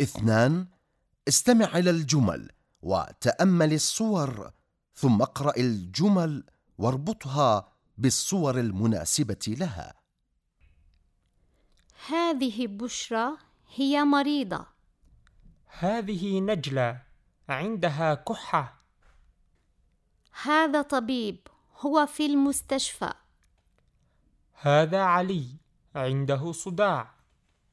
اثنان استمع إلى الجمل وتأمل الصور ثم اقرأ الجمل واربطها بالصور المناسبة لها. هذه بشرى هي مريضة. هذه نجلة عندها كحة. هذا طبيب هو في المستشفى. هذا علي عنده صداع.